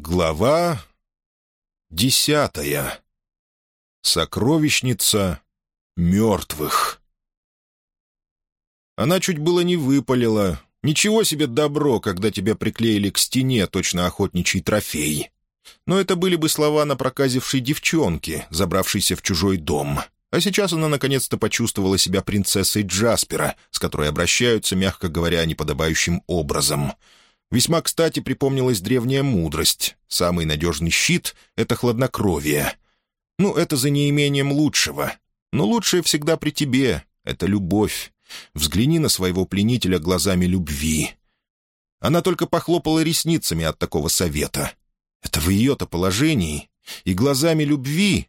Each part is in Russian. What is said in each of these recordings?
Глава десятая. Сокровищница мертвых. Она чуть было не выпалила. Ничего себе добро, когда тебя приклеили к стене, точно охотничий трофей. Но это были бы слова напроказившей девчонки, забравшейся в чужой дом. А сейчас она наконец-то почувствовала себя принцессой Джаспера, с которой обращаются, мягко говоря, неподобающим образом — Весьма кстати припомнилась древняя мудрость. Самый надежный щит — это хладнокровие. Ну, это за неимением лучшего. Но лучшее всегда при тебе — это любовь. Взгляни на своего пленителя глазами любви. Она только похлопала ресницами от такого совета. Это в ее-то положении. И глазами любви.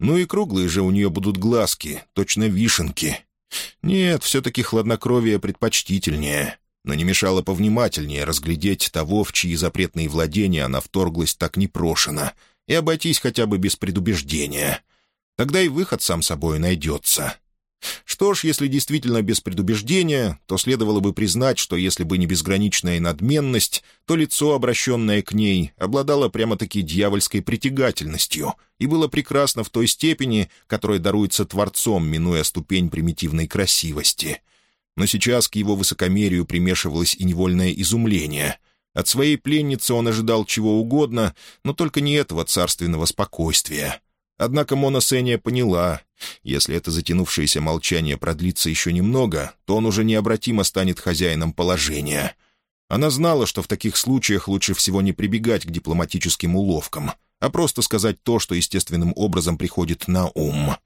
Ну и круглые же у нее будут глазки, точно вишенки. Нет, все-таки хладнокровие предпочтительнее но не мешало повнимательнее разглядеть того, в чьи запретные владения она вторглась так непрошено, и обойтись хотя бы без предубеждения. Тогда и выход сам собой найдется. Что ж, если действительно без предубеждения, то следовало бы признать, что если бы не безграничная надменность, то лицо, обращенное к ней, обладало прямо-таки дьявольской притягательностью и было прекрасно в той степени, которая даруется Творцом, минуя ступень примитивной красивости — но сейчас к его высокомерию примешивалось и невольное изумление. От своей пленницы он ожидал чего угодно, но только не этого царственного спокойствия. Однако Мона Сеня поняла, если это затянувшееся молчание продлится еще немного, то он уже необратимо станет хозяином положения. Она знала, что в таких случаях лучше всего не прибегать к дипломатическим уловкам, а просто сказать то, что естественным образом приходит на ум.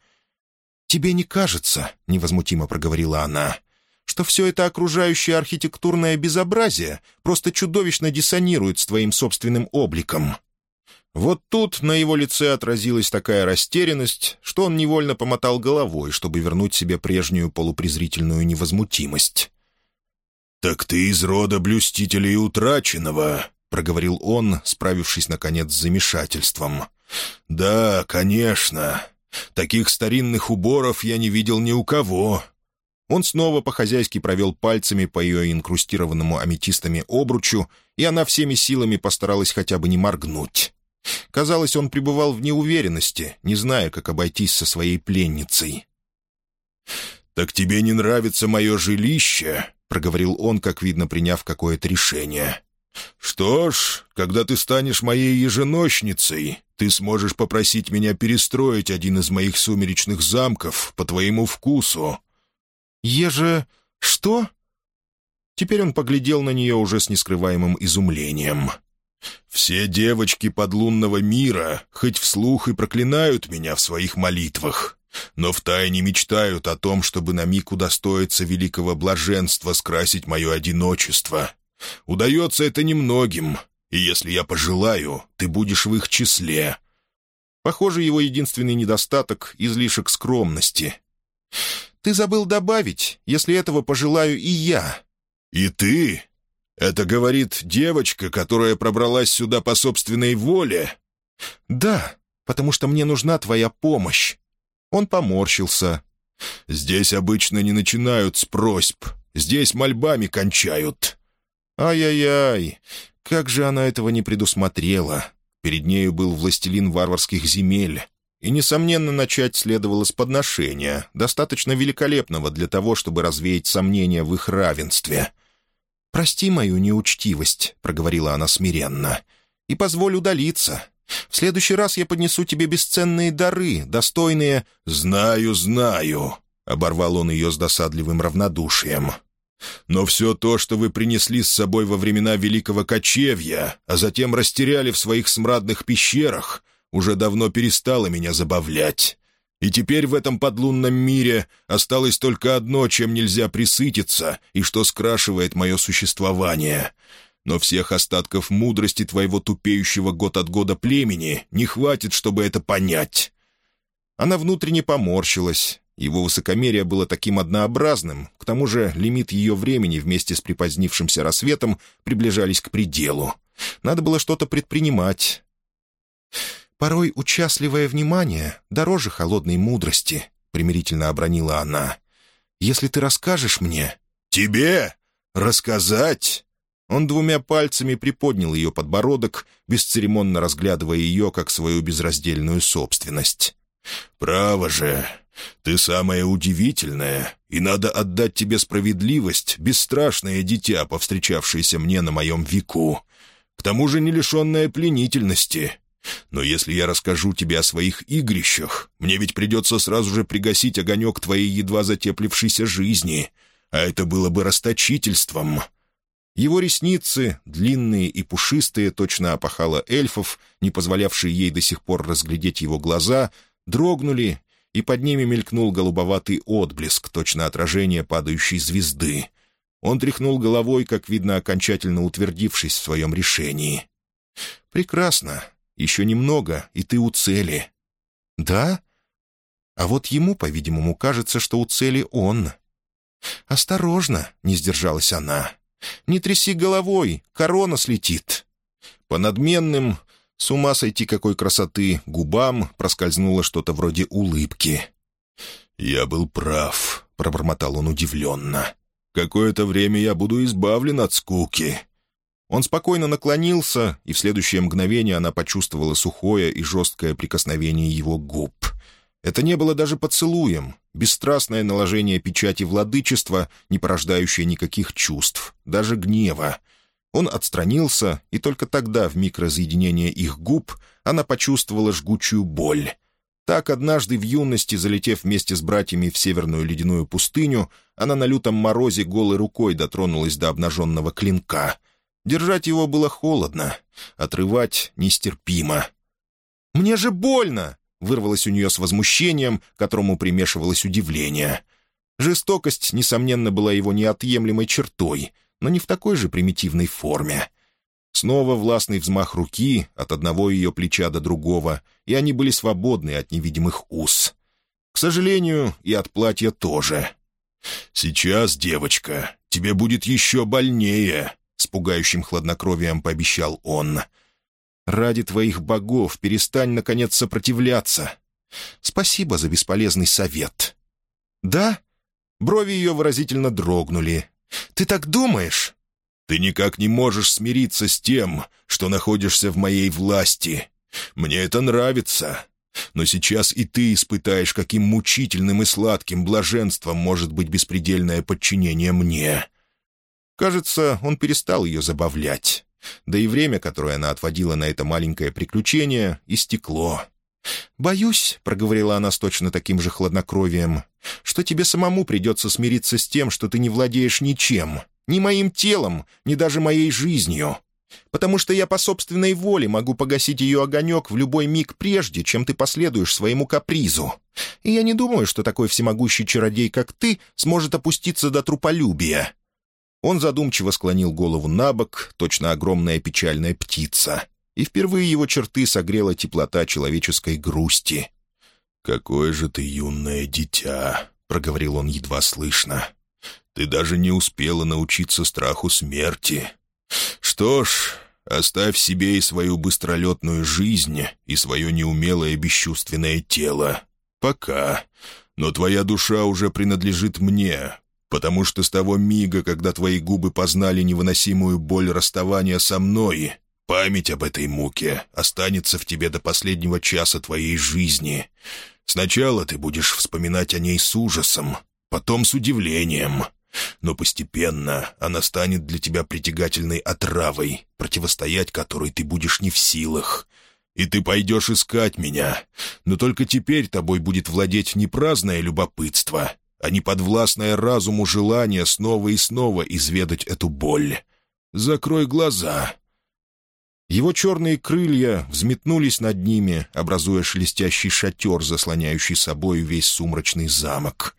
«Тебе не кажется», — невозмутимо проговорила она, что все это окружающее архитектурное безобразие просто чудовищно диссонирует с твоим собственным обликом. Вот тут на его лице отразилась такая растерянность, что он невольно помотал головой, чтобы вернуть себе прежнюю полупрезрительную невозмутимость. «Так ты из рода блюстителей утраченного», — проговорил он, справившись, наконец, с замешательством. «Да, конечно. Таких старинных уборов я не видел ни у кого. Он снова по-хозяйски провел пальцами по ее инкрустированному аметистами обручу, и она всеми силами постаралась хотя бы не моргнуть. Казалось, он пребывал в неуверенности, не зная, как обойтись со своей пленницей. «Так тебе не нравится мое жилище?» — проговорил он, как видно, приняв какое-то решение. «Что ж, когда ты станешь моей еженочницей, ты сможешь попросить меня перестроить один из моих сумеречных замков по твоему вкусу, «Еже... что?» Теперь он поглядел на нее уже с нескрываемым изумлением. «Все девочки подлунного мира хоть вслух и проклинают меня в своих молитвах, но втайне мечтают о том, чтобы на миг удостоиться великого блаженства скрасить мое одиночество. Удается это немногим, и если я пожелаю, ты будешь в их числе». Похоже, его единственный недостаток — излишек скромности. Ты забыл добавить, если этого пожелаю и я». «И ты? Это говорит девочка, которая пробралась сюда по собственной воле?» «Да, потому что мне нужна твоя помощь». Он поморщился. «Здесь обычно не начинают с просьб. Здесь мольбами кончают». «Ай-яй-яй, как же она этого не предусмотрела!» Перед нею был властелин варварских земель, и, несомненно, начать следовало с подношения, достаточно великолепного для того, чтобы развеять сомнения в их равенстве. «Прости мою неучтивость», — проговорила она смиренно, — «и позволь удалиться. В следующий раз я поднесу тебе бесценные дары, достойные...» «Знаю, знаю», — оборвал он ее с досадливым равнодушием. «Но все то, что вы принесли с собой во времена Великого Кочевья, а затем растеряли в своих смрадных пещерах, уже давно перестала меня забавлять. И теперь в этом подлунном мире осталось только одно, чем нельзя присытиться и что скрашивает мое существование. Но всех остатков мудрости твоего тупеющего год от года племени не хватит, чтобы это понять». Она внутренне поморщилась. Его высокомерие было таким однообразным, к тому же лимит ее времени вместе с припозднившимся рассветом приближались к пределу. Надо было что-то предпринимать. Порой участливое внимание дороже холодной мудрости», — примирительно обронила она. «Если ты расскажешь мне...» «Тебе? Рассказать?» Он двумя пальцами приподнял ее подбородок, бесцеремонно разглядывая ее как свою безраздельную собственность. «Право же, ты самое удивительное, и надо отдать тебе справедливость, бесстрашное дитя, повстречавшееся мне на моем веку. К тому же не лишенное пленительности. Но если я расскажу тебе о своих игрищах, мне ведь придется сразу же пригасить огонек твоей едва затеплившейся жизни, а это было бы расточительством». Его ресницы, длинные и пушистые, точно опахало эльфов, не позволявшие ей до сих пор разглядеть его глаза, дрогнули, и под ними мелькнул голубоватый отблеск, точно отражение падающей звезды. Он тряхнул головой, как видно, окончательно утвердившись в своем решении. «Прекрасно. Еще немного, и ты у цели». «Да? А вот ему, по-видимому, кажется, что у цели он». «Осторожно!» — не сдержалась она. «Не тряси головой, корона слетит». По надменным, с ума сойти какой красоты, губам проскользнуло что-то вроде улыбки. «Я был прав», — пробормотал он удивленно. «Какое-то время я буду избавлен от скуки». Он спокойно наклонился, и в следующее мгновение она почувствовала сухое и жесткое прикосновение его губ. Это не было даже поцелуем, бесстрастное наложение печати владычества, не порождающее никаких чувств, даже гнева. Он отстранился, и только тогда, в миг разъединения их губ, она почувствовала жгучую боль. Так, однажды в юности, залетев вместе с братьями в северную ледяную пустыню, она на лютом морозе голой рукой дотронулась до обнаженного клинка. Держать его было холодно, отрывать нестерпимо. «Мне же больно!» — вырвалось у нее с возмущением, которому примешивалось удивление. Жестокость, несомненно, была его неотъемлемой чертой — но не в такой же примитивной форме. Снова властный взмах руки от одного ее плеча до другого, и они были свободны от невидимых уз. К сожалению, и от платья тоже. «Сейчас, девочка, тебе будет еще больнее», — с пугающим хладнокровием пообещал он. «Ради твоих богов перестань, наконец, сопротивляться. Спасибо за бесполезный совет». «Да?» Брови ее выразительно дрогнули, ты так думаешь?» «Ты никак не можешь смириться с тем, что находишься в моей власти. Мне это нравится. Но сейчас и ты испытаешь, каким мучительным и сладким блаженством может быть беспредельное подчинение мне». Кажется, он перестал ее забавлять. Да и время, которое она отводила на это маленькое приключение, истекло. «Боюсь», — проговорила она с точно таким же хладнокровием, «что тебе самому придется смириться с тем, что ты не владеешь ничем, ни моим телом, ни даже моей жизнью, потому что я по собственной воле могу погасить ее огонек в любой миг прежде, чем ты последуешь своему капризу. И я не думаю, что такой всемогущий чародей, как ты, сможет опуститься до труполюбия». Он задумчиво склонил голову на бок, точно огромная печальная птица — и впервые его черты согрела теплота человеческой грусти. «Какое же ты юное дитя!» — проговорил он едва слышно. «Ты даже не успела научиться страху смерти. Что ж, оставь себе и свою быстролетную жизнь, и свое неумелое бесчувственное тело. Пока. Но твоя душа уже принадлежит мне, потому что с того мига, когда твои губы познали невыносимую боль расставания со мной, Память об этой муке останется в тебе до последнего часа твоей жизни. Сначала ты будешь вспоминать о ней с ужасом, потом с удивлением. Но постепенно она станет для тебя притягательной отравой, противостоять которой ты будешь не в силах. И ты пойдешь искать меня, но только теперь тобой будет владеть не праздное любопытство, а не подвластное разуму желание снова и снова изведать эту боль. Закрой глаза, его черные крылья взметнулись над ними, образуя шелестящий шатер, заслоняющий собой весь сумрачный замок.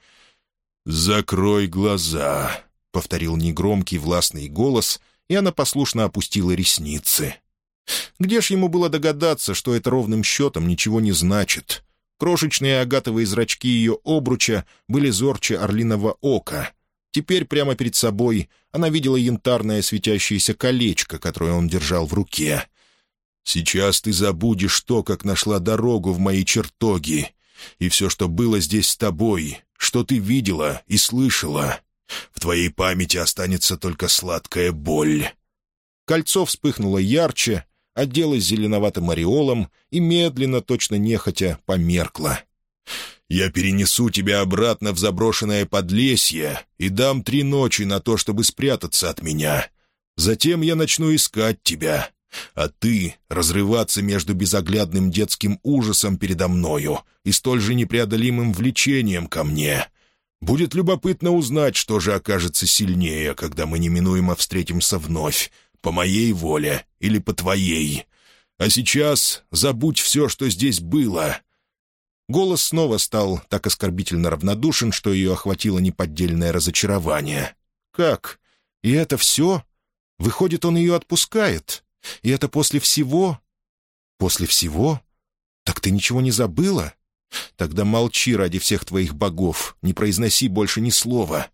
«Закрой глаза», — повторил негромкий властный голос, и она послушно опустила ресницы. Где ж ему было догадаться, что это ровным счетом ничего не значит? Крошечные агатовые зрачки ее обруча были зорче орлиного ока, Теперь прямо перед собой она видела янтарное светящееся колечко, которое он держал в руке. «Сейчас ты забудешь то, как нашла дорогу в мои чертоги, и все, что было здесь с тобой, что ты видела и слышала. В твоей памяти останется только сладкая боль. Кольцо вспыхнуло ярче, оделось зеленоватым ореолом и медленно, точно нехотя, померкло. «Я перенесу тебя обратно в заброшенное подлесье и дам три ночи на то, чтобы спрятаться от меня. Затем я начну искать тебя, а ты — разрываться между безоглядным детским ужасом передо мною и столь же непреодолимым влечением ко мне. Будет любопытно узнать, что же окажется сильнее, когда мы неминуемо встретимся вновь, по моей воле или по твоей. А сейчас забудь все, что здесь было». Голос снова стал так оскорбительно равнодушен, что ее охватило неподдельное разочарование. «Как? И это все? Выходит, он ее отпускает? И это после всего?» «После всего? Так ты ничего не забыла? Тогда молчи ради всех твоих богов, не произноси больше ни слова.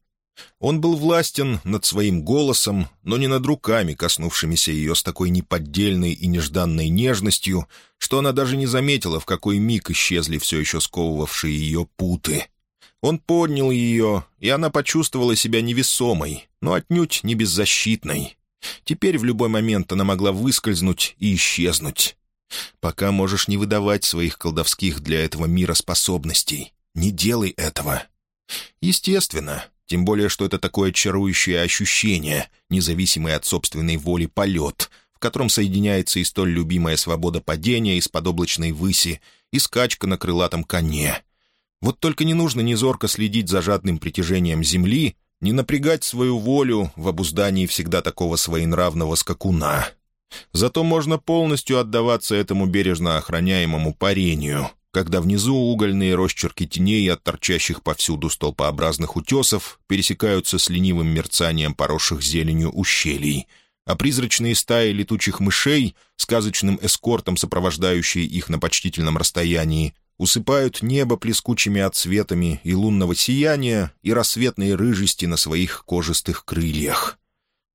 Он был властен над своим голосом, но не над руками, коснувшимися ее с такой неподдельной и нежданной нежностью, что она даже не заметила, в какой миг исчезли все еще сковывавшие ее путы. Он поднял ее, и она почувствовала себя невесомой, но отнюдь не беззащитной. Теперь в любой момент она могла выскользнуть и исчезнуть. Пока можешь не выдавать своих колдовских для этого мира способностей. Не делай этого. Естественно, тем более, что это такое чарующее ощущение, независимое от собственной воли полет, в котором соединяется и столь любимая свобода падения из-под облачной выси, и скачка на крылатом коне. Вот только не нужно незорко следить за жадным притяжением земли, не напрягать свою волю в обуздании всегда такого своенравного скакуна. Зато можно полностью отдаваться этому бережно охраняемому парению — когда внизу угольные росчерки теней от торчащих повсюду столпообразных утесов пересекаются с ленивым мерцанием поросших зеленью ущелий, а призрачные стаи летучих мышей, сказочным эскортом сопровождающие их на почтительном расстоянии, усыпают небо плескучими отсветами и лунного сияния и рассветной рыжести на своих кожистых крыльях.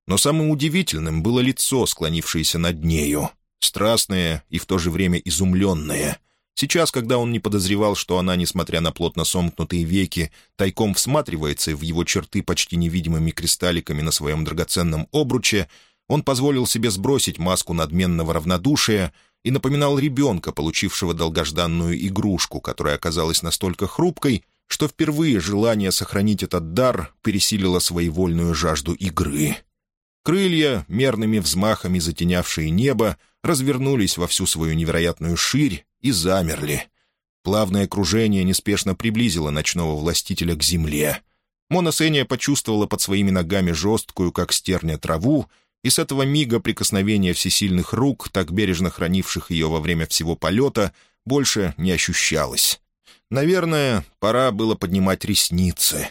Но самым удивительным было лицо, склонившееся над нею, страстное и в то же время изумленное — Сейчас, когда он не подозревал, что она, несмотря на плотно сомкнутые веки, тайком всматривается в его черты почти невидимыми кристалликами на своем драгоценном обруче, он позволил себе сбросить маску надменного равнодушия и напоминал ребенка, получившего долгожданную игрушку, которая оказалась настолько хрупкой, что впервые желание сохранить этот дар пересилило своевольную жажду игры. Крылья, мерными взмахами затенявшие небо, развернулись во всю свою невероятную ширь и замерли. Плавное кружение неспешно приблизило ночного властителя к земле. Моносения почувствовала под своими ногами жесткую, как стерня, траву, и с этого мига прикосновения всесильных рук, так бережно хранивших ее во время всего полета, больше не ощущалось. Наверное, пора было поднимать ресницы.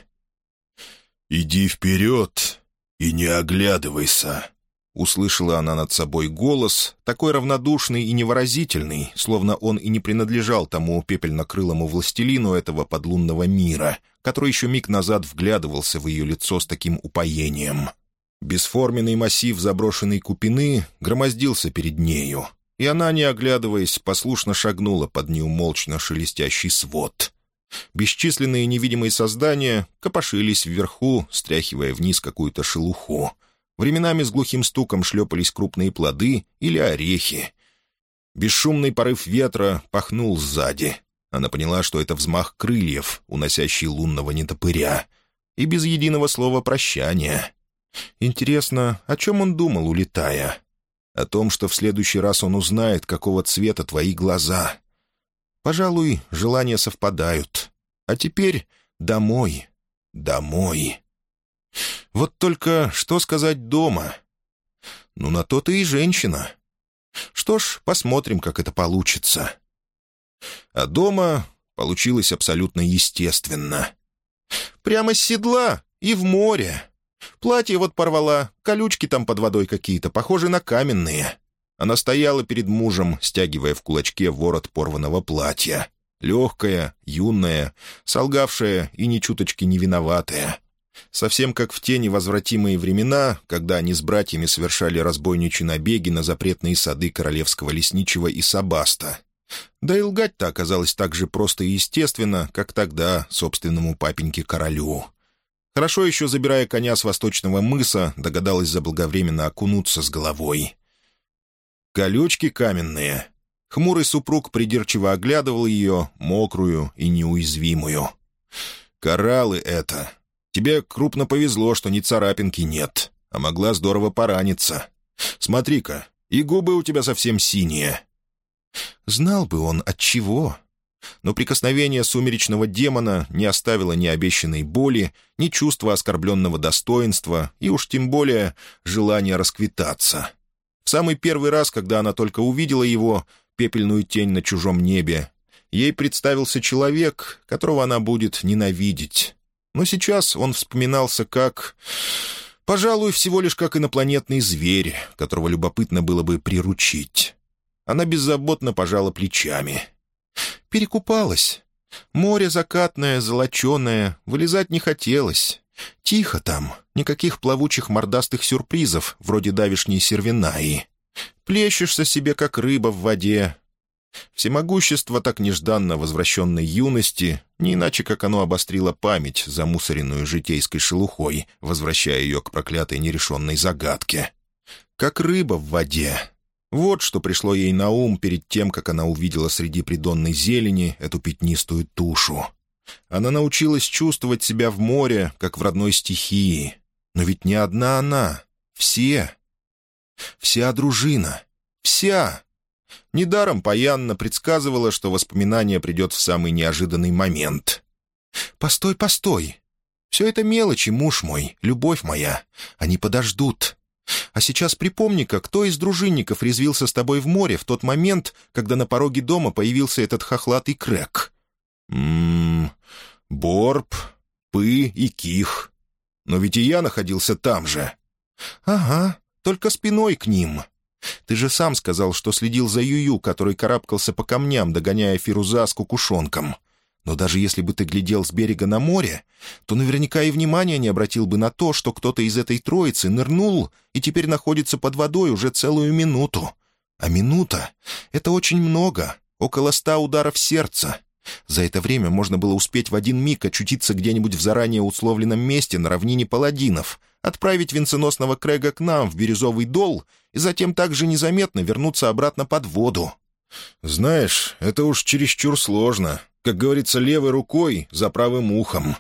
«Иди вперед и не оглядывайся», Услышала она над собой голос, такой равнодушный и невыразительный, словно он и не принадлежал тому пепельно-крылому властелину этого подлунного мира, который еще миг назад вглядывался в ее лицо с таким упоением. Бесформенный массив заброшенной купины громоздился перед нею, и она, не оглядываясь, послушно шагнула под неумолчно шелестящий свод. Бесчисленные невидимые создания копошились вверху, стряхивая вниз какую-то шелуху — Временами с глухим стуком шлепались крупные плоды или орехи. Бесшумный порыв ветра пахнул сзади. Она поняла, что это взмах крыльев, уносящий лунного нетопыря. И без единого слова прощания. Интересно, о чем он думал, улетая? О том, что в следующий раз он узнает, какого цвета твои глаза. Пожалуй, желания совпадают. А теперь домой, домой. Вот только что сказать дома? Ну, на то ты и женщина. Что ж, посмотрим, как это получится. А дома получилось абсолютно естественно. Прямо с седла и в море. Платье вот порвала, колючки там под водой какие-то, похожие на каменные. Она стояла перед мужем, стягивая в кулачке ворот порванного платья. Легкая, юная, солгавшая и ни чуточки не виноватая. Совсем как в те невозвратимые времена, когда они с братьями совершали разбойничьи набеги на запретные сады королевского лесничего и Сабаста. Да и лгать-то оказалось так же просто и естественно, как тогда собственному папеньке-королю. Хорошо еще, забирая коня с восточного мыса, догадалась заблаговременно окунуться с головой. Колючки каменные. Хмурый супруг придирчиво оглядывал ее, мокрую и неуязвимую. «Кораллы это. Тебе крупно повезло, что ни царапинки нет, а могла здорово пораниться. Смотри-ка, и губы у тебя совсем синие». Знал бы он, от чего. Но прикосновение сумеречного демона не оставило ни обещанной боли, ни чувства оскорбленного достоинства, и уж тем более желания расквитаться. В самый первый раз, когда она только увидела его, пепельную тень на чужом небе, ей представился человек, которого она будет ненавидеть. Но сейчас он вспоминался как... Пожалуй, всего лишь как инопланетный зверь, которого любопытно было бы приручить. Она беззаботно пожала плечами. Перекупалась. Море закатное, золоченое, вылезать не хотелось. Тихо там, никаких плавучих мордастых сюрпризов, вроде давишней сервинаи. Плещешься себе, как рыба в воде. Всемогущество так нежданно возвращенной юности, не иначе как оно обострило память, замусоренную житейской шелухой, возвращая ее к проклятой нерешенной загадке. Как рыба в воде. Вот что пришло ей на ум перед тем, как она увидела среди придонной зелени эту пятнистую тушу. Она научилась чувствовать себя в море, как в родной стихии. Но ведь не одна она. Все. Вся дружина. Вся. Недаром Паянна предсказывала, что воспоминание придет в самый неожиданный момент. «Постой, постой! Все это мелочи, муж мой, любовь моя. Они подождут. А сейчас припомни-ка, кто из дружинников резвился с тобой в море в тот момент, когда на пороге дома появился этот хохлатый крэк?» «Ммм... Борб, Пы и Ких. Но ведь и я находился там же». «Ага, только спиной к ним. Ты же сам сказал, что следил за Юю, который карабкался по камням, догоняя Фируза с кукушонком. Но даже если бы ты глядел с берега на море, то наверняка и внимания не обратил бы на то, что кто-то из этой троицы нырнул и теперь находится под водой уже целую минуту. А минута — это очень много, около ста ударов сердца. За это время можно было успеть в один миг очутиться где-нибудь в заранее условленном месте на равнине паладинов, отправить венценосного Крэга к нам в Бирюзовый дол и затем также незаметно вернуться обратно под воду. «Знаешь, это уж чересчур сложно. Как говорится, левой рукой за правым ухом».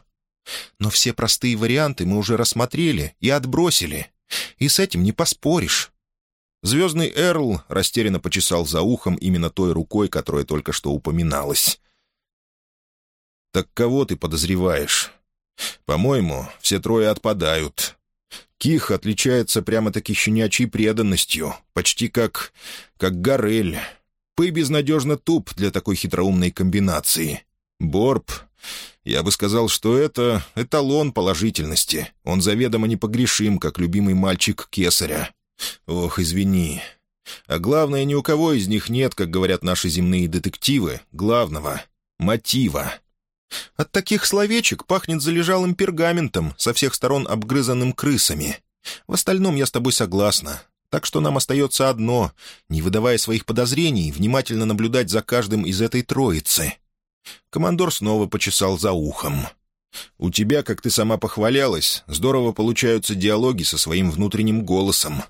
«Но все простые варианты мы уже рассмотрели и отбросили. И с этим не поспоришь». Звездный Эрл растерянно почесал за ухом именно той рукой, которая только что упоминалась. «Так кого ты подозреваешь?» «По-моему, все трое отпадают. Ких отличается прямо-таки щенячьей преданностью, почти как... как Горель. Пы безнадежно туп для такой хитроумной комбинации. Борб... Я бы сказал, что это эталон положительности. Он заведомо непогрешим, как любимый мальчик Кесаря. Ох, извини. А главное, ни у кого из них нет, как говорят наши земные детективы, главного — мотива. От таких словечек пахнет залежалым пергаментом, со всех сторон обгрызанным крысами. В остальном я с тобой согласна. Так что нам остается одно — не выдавая своих подозрений, внимательно наблюдать за каждым из этой троицы. Командор снова почесал за ухом. «У тебя, как ты сама похвалялась, здорово получаются диалоги со своим внутренним голосом.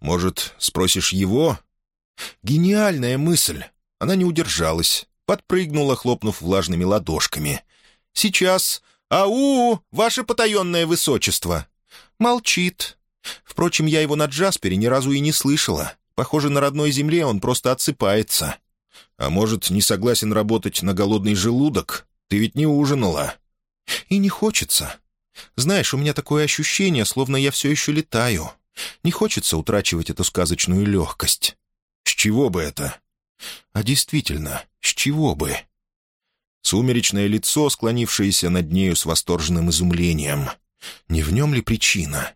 Может, спросишь его?» «Гениальная мысль!» Она не удержалась подпрыгнула, хлопнув влажными ладошками. «Сейчас! Ау, ваше потаенное высочество!» «Молчит. Впрочем, я его на Джаспере ни разу и не слышала. Похоже, на родной земле он просто отсыпается. А может, не согласен работать на голодный желудок? Ты ведь не ужинала?» «И не хочется. Знаешь, у меня такое ощущение, словно я все еще летаю. Не хочется утрачивать эту сказочную легкость». «С чего бы это?» А действительно, с чего бы? Сумеречное лицо, склонившееся над нею с восторженным изумлением. Не в нем ли причина?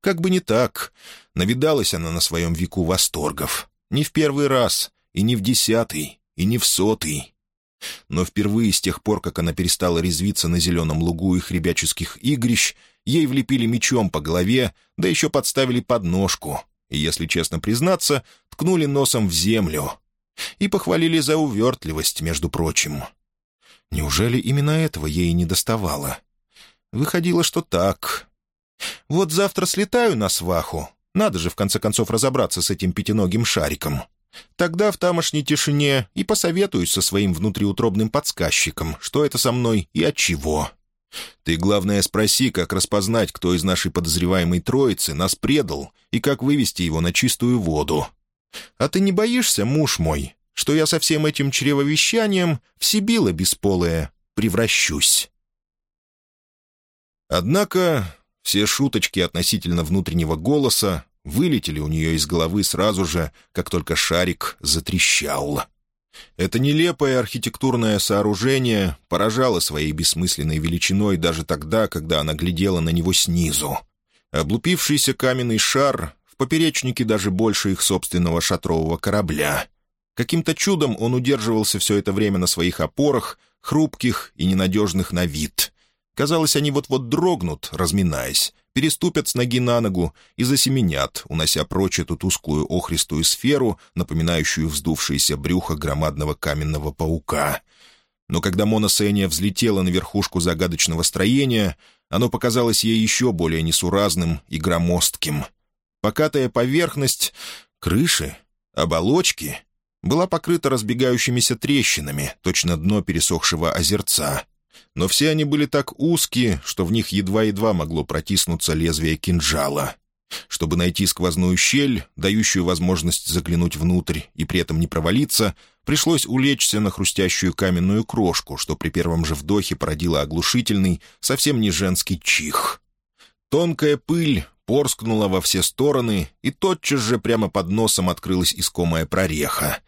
Как бы не так. Навидалась она на своем веку восторгов. Не в первый раз, и не в десятый, и не в сотый. Но впервые с тех пор, как она перестала резвиться на зеленом лугу их ребяческих игрищ, ей влепили мечом по голове, да еще подставили подножку, и, если честно признаться, ткнули носом в землю, и похвалили за увертливость, между прочим. Неужели именно этого ей не доставало? выходило, что так. Вот завтра слетаю на сваху. Надо же, в конце концов, разобраться с этим пятиногим шариком. Тогда в тамошней тишине и посоветуюсь со своим внутриутробным подсказчиком, что это со мной и от чего. Ты, главное, спроси, как распознать, кто из нашей подозреваемой троицы нас предал и как вывести его на чистую воду. А ты не боишься, муж мой, что я со всем этим чревовещанием в Сибила бесполое превращусь?» Однако все шуточки относительно внутреннего голоса вылетели у нее из головы сразу же, как только шарик затрещал. Это нелепое архитектурное сооружение поражало своей бессмысленной величиной даже тогда, когда она глядела на него снизу. Облупившийся каменный шар поперечнике даже больше их собственного шатрового корабля. Каким-то чудом он удерживался все это время на своих опорах, хрупких и ненадежных на вид. Казалось, они вот-вот дрогнут, разминаясь, переступят с ноги на ногу и засеменят, унося прочь эту тусклую охристую сферу, напоминающую вздувшееся брюхо громадного каменного паука. Но когда Мона Сеня взлетела на верхушку загадочного строения, оно показалось ей еще более несуразным и громоздким. Покатая поверхность, крыши, оболочки была покрыта разбегающимися трещинами, точно дно пересохшего озерца — но все они были так узкие, что в них едва-едва могло протиснуться лезвие кинжала. Чтобы найти сквозную щель, дающую возможность заглянуть внутрь и при этом не провалиться, пришлось улечься на хрустящую каменную крошку, что при первом же вдохе породило оглушительный, совсем не женский чих. Тонкая пыль порскнула во все стороны, и тотчас же прямо под носом открылась искомая прореха.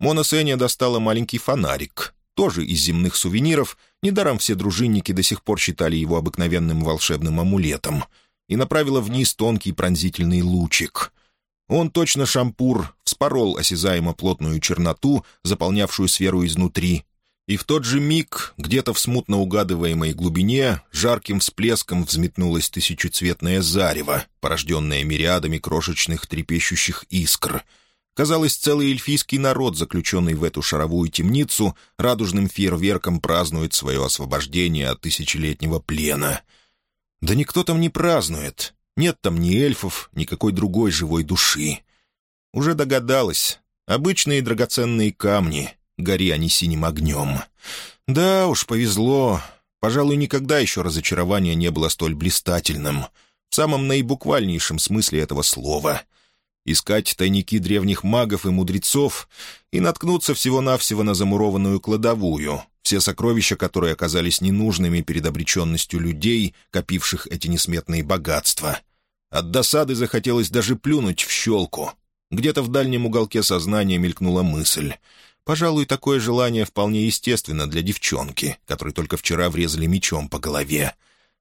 Мона Сеня достала маленький фонарик, тоже из земных сувениров, недаром все дружинники до сих пор считали его обыкновенным волшебным амулетом, и направила вниз тонкий пронзительный лучик. Он, точно шампур, вспорол осязаемо плотную черноту, заполнявшую сферу изнутри, и в тот же миг, где-то в смутно угадываемой глубине, жарким всплеском взметнулось тысячецветное зарево, порожденное мириадами крошечных трепещущих искр — Казалось, целый эльфийский народ, заключенный в эту шаровую темницу, радужным фейерверком празднует свое освобождение от тысячелетнего плена. Да никто там не празднует. Нет там ни эльфов, ни какой другой живой души. Уже догадалась. Обычные драгоценные камни, гори они синим огнем. Да уж, повезло. Пожалуй, никогда еще разочарование не было столь блистательным. В самом наибуквальнейшем смысле этого слова — искать тайники древних магов и мудрецов и наткнуться всего-навсего на замурованную кладовую, все сокровища которые оказались ненужными перед обреченностью людей, копивших эти несметные богатства. От досады захотелось даже плюнуть в щелку. Где-то в дальнем уголке сознания мелькнула мысль. Пожалуй, такое желание вполне естественно для девчонки, которой только вчера врезали мечом по голове.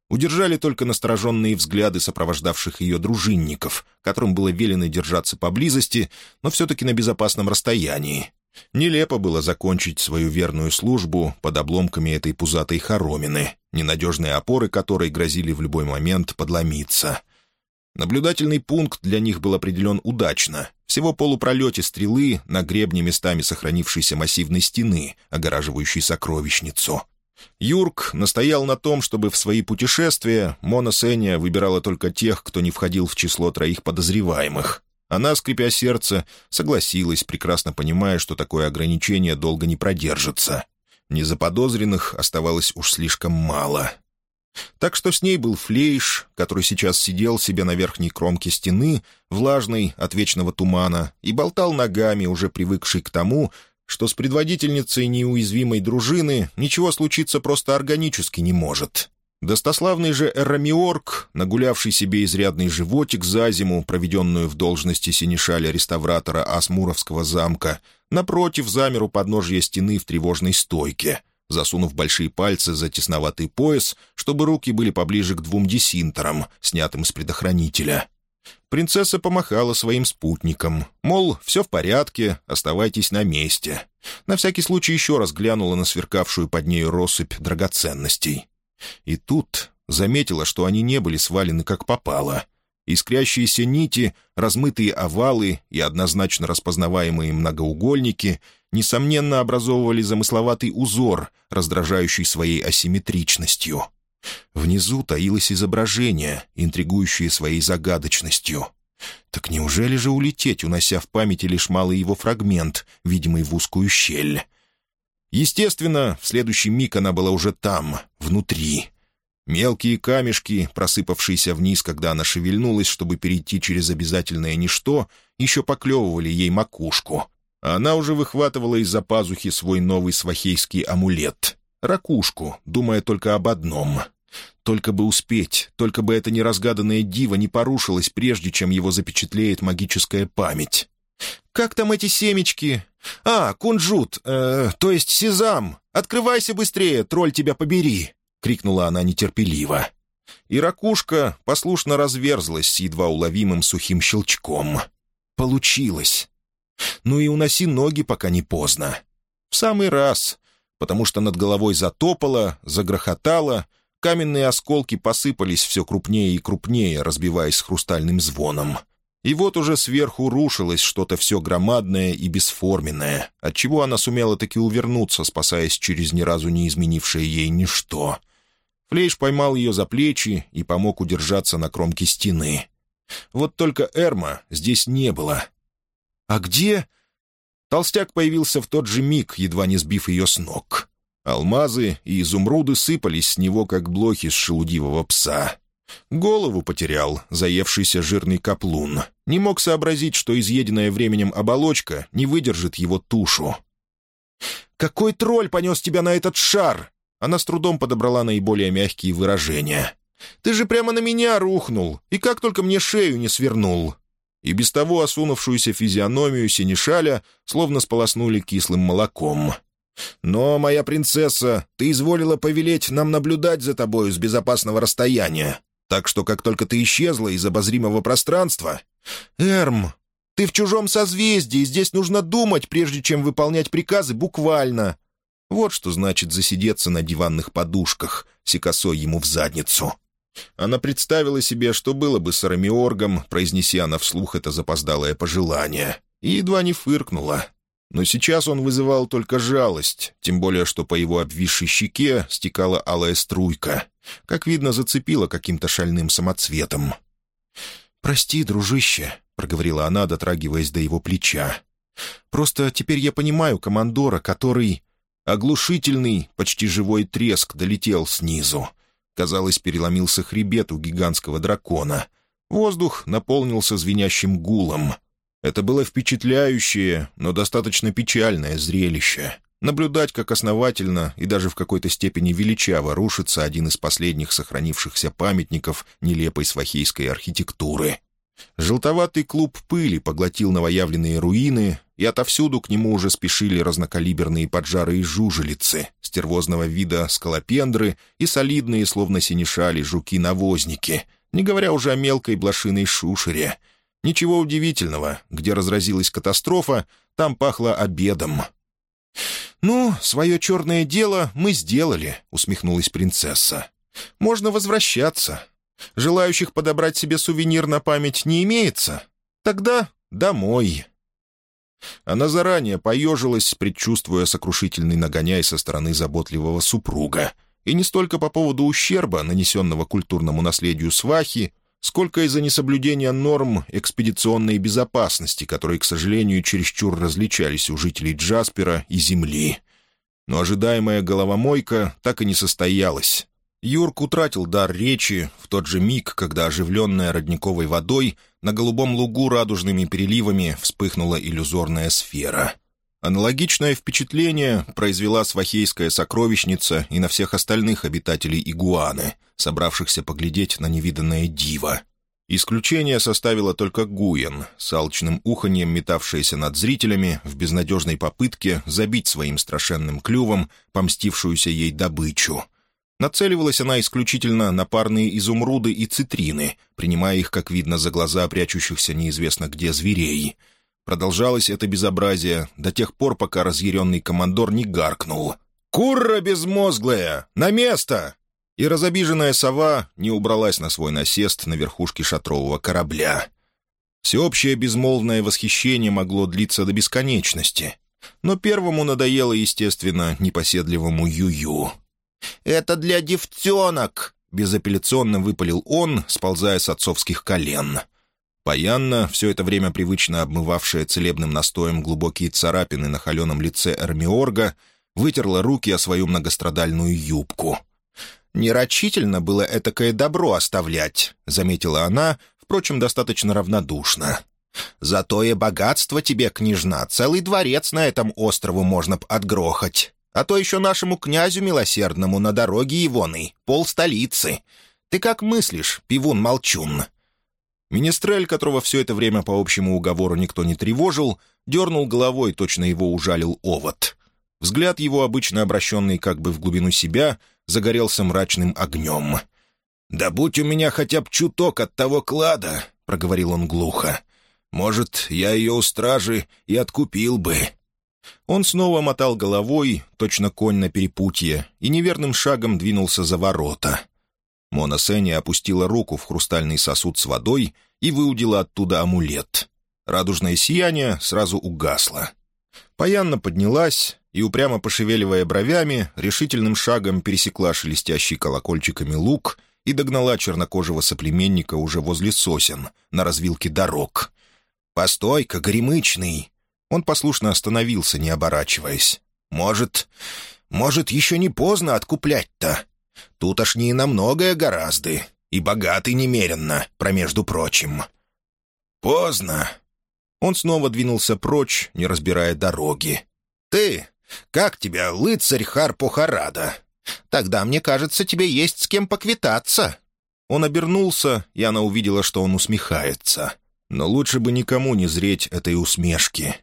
Удержали только настороженные взгляды сопровождавших ее дружинников, которым было велено держаться поблизости, но все-таки на безопасном расстоянии. Нелепо было закончить свою верную службу под обломками этой пузатой хоромины, ненадежные опоры которой грозили в любой момент подломиться. Наблюдательный пункт для них был определен удачно. Всего полупролете стрелы на гребне местами сохранившейся массивной стены, огораживающей сокровищницу. Юрк настоял на том, чтобы в свои путешествия Мона Сеня выбирала только тех, кто не входил в число троих подозреваемых. Она, скрипя сердце, согласилась, прекрасно понимая, что такое ограничение долго не продержится. Незаподозренных оставалось уж слишком мало. Так что с ней был Флейш, который сейчас сидел себе на верхней кромке стены, влажной от вечного тумана, и болтал ногами, уже привыкший к тому, что с предводительницей неуязвимой дружины ничего случиться просто органически не может. Достославный же Эрамиорг, нагулявший себе изрядный животик за зиму, проведенную в должности синешаля-реставратора Асмуровского замка, напротив замер у подножья стены в тревожной стойке, засунув большие пальцы за тесноватый пояс, чтобы руки были поближе к двум десинтерам, снятым с предохранителя. Принцесса помахала своим спутникам, мол, все в порядке, оставайтесь на месте. На всякий случай еще раз глянула на сверкавшую под нею россыпь драгоценностей. И тут заметила, что они не были свалены как попало. Искрящиеся нити, размытые овалы и однозначно распознаваемые многоугольники несомненно образовывали замысловатый узор, раздражающий своей асимметричностью — Внизу таилось изображение, интригующее своей загадочностью. Так неужели же улететь, унося в памяти лишь малый его фрагмент, видимый в узкую щель? Естественно, в следующий миг она была уже там, внутри. Мелкие камешки, просыпавшиеся вниз, когда она шевельнулась, чтобы перейти через обязательное ничто, еще поклевывали ей макушку. Она уже выхватывала из-за пазухи свой новый свахейский амулет — ракушку, думая только об одном — только бы успеть, только бы это неразгаданное диво не порушилось, прежде чем его запечатлеет магическая память. «Как там эти семечки? А, кунжут, э, то есть сезам! Открывайся быстрее, тролль тебя побери!» — крикнула она нетерпеливо. И ракушка послушно разверзлась с едва уловимым сухим щелчком. Получилось. Ну и уноси ноги, пока не поздно. В самый раз, потому что над головой затопало, загрохотало — Каменные осколки посыпались все крупнее и крупнее, разбиваясь хрустальным звоном. И вот уже сверху рушилось что-то все громадное и бесформенное, отчего она сумела таки увернуться, спасаясь через ни разу не изменившее ей ничто. Флейш поймал ее за плечи и помог удержаться на кромке стены. Вот только Эрма здесь не было. «А где?» Толстяк появился в тот же миг, едва не сбив ее с ног. Алмазы и изумруды сыпались с него, как блохи с шелудивого пса. Голову потерял заевшийся жирный каплун. Не мог сообразить, что изъеденная временем оболочка не выдержит его тушу. «Какой тролль понес тебя на этот шар?» Она с трудом подобрала наиболее мягкие выражения. «Ты же прямо на меня рухнул, и как только мне шею не свернул!» И без того осунувшуюся физиономию синешаля словно сполоснули кислым молоком. Но, моя принцесса, ты изволила повелеть нам наблюдать за тобою с безопасного расстояния. Так что, как только ты исчезла из обозримого пространства... Эрм, ты в чужом созвездии, здесь нужно думать, прежде чем выполнять приказы буквально. Вот что значит засидеться на диванных подушках, секосой ему в задницу. Она представила себе, что было бы с Арамиоргом, произнеси она вслух это запоздалое пожелание, и едва не фыркнула. Но сейчас он вызывал только жалость, тем более что по его обвисшей щеке стекала алая струйка. Как видно, зацепила каким-то шальным самоцветом. «Прости, дружище», — проговорила она, дотрагиваясь до его плеча. «Просто теперь я понимаю командора, который...» Оглушительный, почти живой треск долетел снизу. Казалось, переломился хребет у гигантского дракона. Воздух наполнился звенящим гулом — это было впечатляющее, но достаточно печальное зрелище. Наблюдать, как основательно и даже в какой-то степени величаво рушится один из последних сохранившихся памятников нелепой свахейской архитектуры. Желтоватый клуб пыли поглотил новоявленные руины, и отовсюду к нему уже спешили разнокалиберные поджары и жужелицы, стервозного вида скалопендры и солидные, словно синешали, жуки-навозники, не говоря уже о мелкой блошиной шушере — Ничего удивительного, где разразилась катастрофа, там пахло обедом. «Ну, свое черное дело мы сделали», — усмехнулась принцесса. «Можно возвращаться. Желающих подобрать себе сувенир на память не имеется? Тогда домой». Она заранее поежилась, предчувствуя сокрушительный нагоняй со стороны заботливого супруга. И не столько по поводу ущерба, нанесенного культурному наследию свахи, сколько из-за несоблюдения норм экспедиционной безопасности, которые, к сожалению, чересчур различались у жителей Джаспера и Земли. Но ожидаемая головомойка так и не состоялась. Юрк утратил дар речи в тот же миг, когда оживленная родниковой водой на голубом лугу радужными переливами вспыхнула иллюзорная сфера. Аналогичное впечатление произвела свахейская сокровищница и на всех остальных обитателей Игуаны, собравшихся поглядеть на невиданное диво. Исключение составило только Гуен, с алчным уханьем метавшаяся над зрителями в безнадежной попытке забить своим страшенным клювом помстившуюся ей добычу. Нацеливалась она исключительно на парные изумруды и цитрины, принимая их, как видно, за глаза прячущихся неизвестно где зверей — Продолжалось это безобразие до тех пор, пока разъяренный командор не гаркнул. «Курра безмозглая! На место!» И разобиженная сова не убралась на свой насест на верхушке шатрового корабля. Всеобщее безмолвное восхищение могло длиться до бесконечности. Но первому надоело, естественно, непоседливому Ю-Ю. «Это для девчонок!» — безапелляционно выпалил он, сползая с отцовских колен. Паянна, все это время привычно обмывавшая целебным настоем глубокие царапины на холеном лице Эрмиорга, вытерла руки о свою многострадальную юбку. «Нерочительно было этакое добро оставлять», — заметила она, впрочем, достаточно равнодушно. «Зато и богатство тебе, княжна, целый дворец на этом острову можно б отгрохать. А то еще нашему князю милосердному на дороге Ивоны, пол столицы. Ты как мыслишь, пивун-молчун?» Министрель, которого все это время по общему уговору никто не тревожил, дернул головой, точно его ужалил овод. Взгляд его, обычно обращенный как бы в глубину себя, загорелся мрачным огнем. «Да будь у меня хотя бы чуток от того клада», — проговорил он глухо. «Может, я ее у стражи и откупил бы». Он снова мотал головой, точно конь на перепутье, и неверным шагом двинулся за ворота. Мона Сенни опустила руку в хрустальный сосуд с водой и выудила оттуда амулет. Радужное сияние сразу угасло. Паянна поднялась и, упрямо пошевеливая бровями, решительным шагом пересекла шелестящий колокольчиками луг и догнала чернокожего соплеменника уже возле сосен, на развилке дорог. «Постой-ка, горемычный!» Он послушно остановился, не оборачиваясь. «Может, может, еще не поздно откуплять-то? Тут аж не на многое гораздо, и богатый немеренно, промежду прочим». «Поздно». Он снова двинулся прочь, не разбирая дороги. «Ты? Как тебя, лыцарь Харпухарада? Тогда, мне кажется, тебе есть с кем поквитаться». Он обернулся, и она увидела, что он усмехается. Но лучше бы никому не зреть этой усмешки.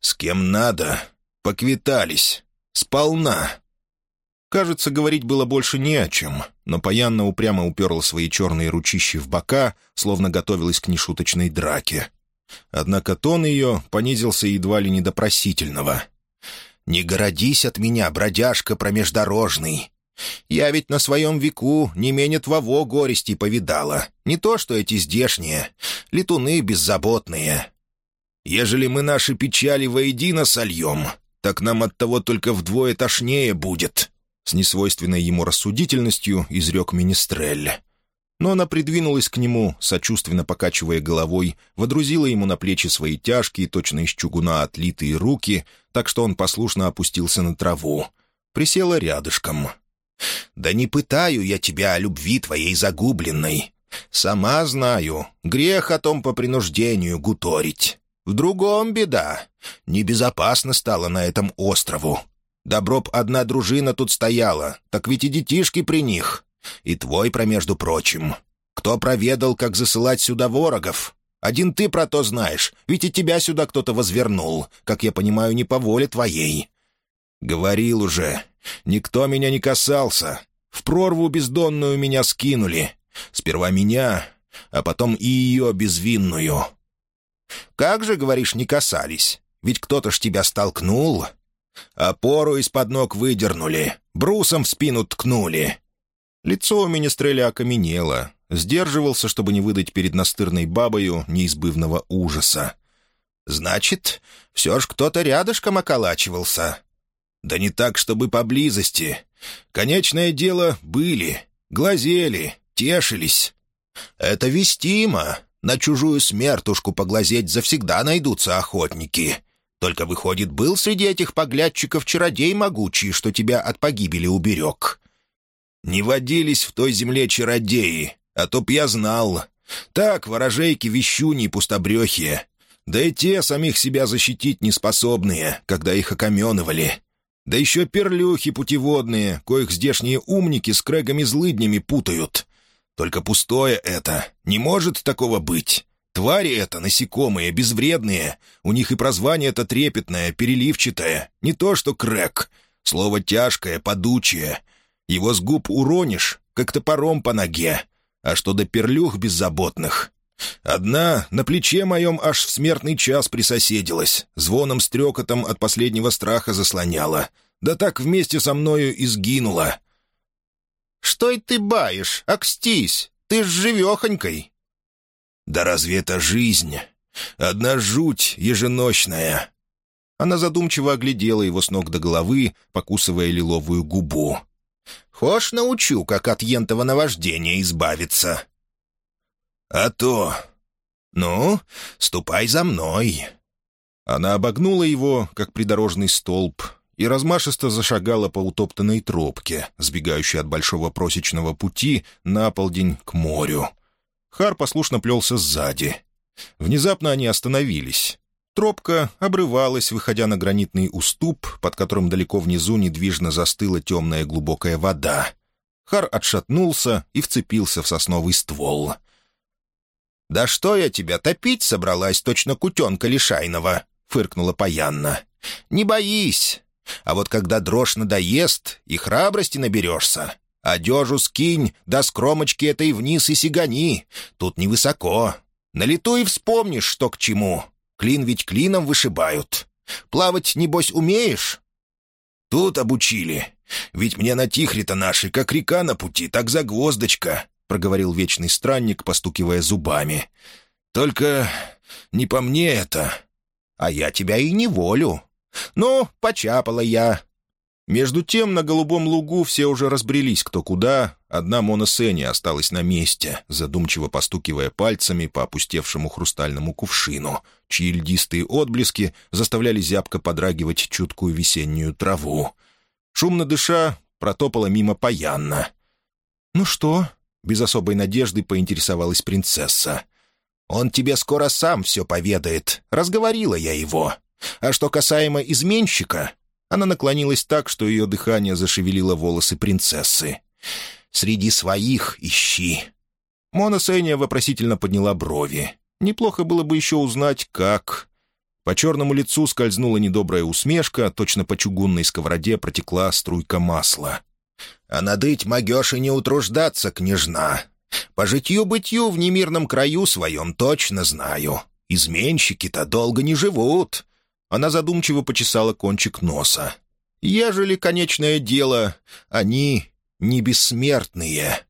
«С кем надо? Поквитались. Сполна». Кажется, говорить было больше не о чем, но Паянна упрямо уперла свои черные ручищи в бока, словно готовилась к нешуточной драке. Однако тон ее понизился едва ли не до просительного. «Не городись от меня, бродяжка промеждорожный. Я ведь на своем веку не менее твоего горести повидала. Не то, что эти здешние, летуны беззаботные. Ежели мы наши печали воедино сольем, так нам от того только вдвое тошнее будет», — с несвойственной ему рассудительностью изрек Министрель. Но она придвинулась к нему, сочувственно покачивая головой, водрузила ему на плечи свои тяжкие, точно из чугуна отлитые руки, так что он послушно опустился на траву. Присела рядышком. «Да не пытаю я тебя о любви твоей загубленной. Сама знаю, грех о том по принуждению гуторить. В другом беда. Небезопасно стало на этом острову. Добро б одна дружина тут стояла, так ведь и детишки при них. И твой, промежду прочим. Кто проведал, как засылать сюда ворогов? Один ты про то знаешь, ведь и тебя сюда кто-то возвернул, как я понимаю, не по воле твоей. Говорил уже, никто меня не касался. В прорву бездонную меня скинули. Сперва меня, а потом и ее безвинную. «Как же, говоришь, не касались? Ведь кто-то ж тебя столкнул. Опору из-под ног выдернули, брусом в спину ткнули». Лицо у министреля окаменело. Сдерживался, чтобы не выдать перед настырной бабою неизбывного ужаса. «Значит, все ж кто-то рядышком околачивался?» «Да не так, чтобы поблизости. Конечное дело, были, глазели, тешились. Это вестимо, на чужую смертушку поглазеть завсегда найдутся охотники. Только, выходит, был среди этих поглядчиков чародей могучий, что тебя от погибели уберег. Не водились в той земле чародеи, а то б я знал. Так, ворожейки, вещуни и пустобрехи. Да и те самих себя защитить не способные, когда их окаменывали. Да еще перлюхи путеводные, коих здешние умники с крэгами-злыднями путают. Только пустое это. Не может такого быть. Твари это, насекомые, безвредные. У них и прозвание это трепетное, переливчатое. Не то что крэк. Слово тяжкое, подучее. Его с губ уронишь, как топором по ноге. А что до перлюх беззаботных? Одна на плече моем аж в смертный час присоседилась, звоном-стрекотом от последнего страха заслоняла. Да так вместе со мною и сгинула. «Что и ты баешь? Акстись! Ты ж живехонькой!» «Да разве это жизнь? Одна жуть еженочная!» Она задумчиво оглядела его с ног до головы, покусывая лиловую губу. Хошь научу, как от ентого наваждения избавиться». «А то...» «Ну, ступай за мной». Она обогнула его, как придорожный столб, и размашисто зашагала по утоптанной тропке, сбегающей от большого просечного пути на полдень к морю. Хар послушно плелся сзади. Внезапно они остановились. Тропка обрывалась, выходя на гранитный уступ, под которым далеко внизу недвижно застыла темная глубокая вода. Хар отшатнулся и вцепился в сосновый ствол. «Да что я тебя топить собралась, точно кутенка лишайного!» — фыркнула Паянна. «Не боись! А вот когда дрожь надоест, и храбрости наберешься, одежу скинь, да с кромочки этой вниз и сигани. Тут невысоко. На лету и вспомнишь, что к чему. Клин ведь клином вышибают. Плавать, небось, умеешь?» «Тут обучили. Ведь мне на Тихре-то нашей, как река на пути, так загвоздочка», — проговорил вечный странник, постукивая зубами. «Только не по мне это». «А я тебя и не волю. Ну, почапала я. Между тем на голубом лугу все уже разбрелись кто куда, одна Мона Сенни осталась на месте, задумчиво постукивая пальцами по опустевшему хрустальному кувшину, чьи льдистые отблески заставляли зябко подрагивать чуткую весеннюю траву. Шумно дыша, протопала мимо Паянна. «Ну что?» — без особой надежды поинтересовалась принцесса. «Он тебе скоро сам все поведает. Разговорила я его. А что касаемо изменщика, она наклонилась так, что ее дыхание зашевелило волосы принцессы. «Среди своих ищи». Мона Сэйния вопросительно подняла брови. Неплохо было бы еще узнать, как... По черному лицу скользнула недобрая усмешка, точно по чугунной сковороде протекла струйка масла. «А надыть могешь и не утруждаться, княжна. По житью-бытью в немирном краю своем точно знаю. Изменщики-то долго не живут. Она задумчиво почесала кончик носа. «Ежели конечное дело, они не бессмертные».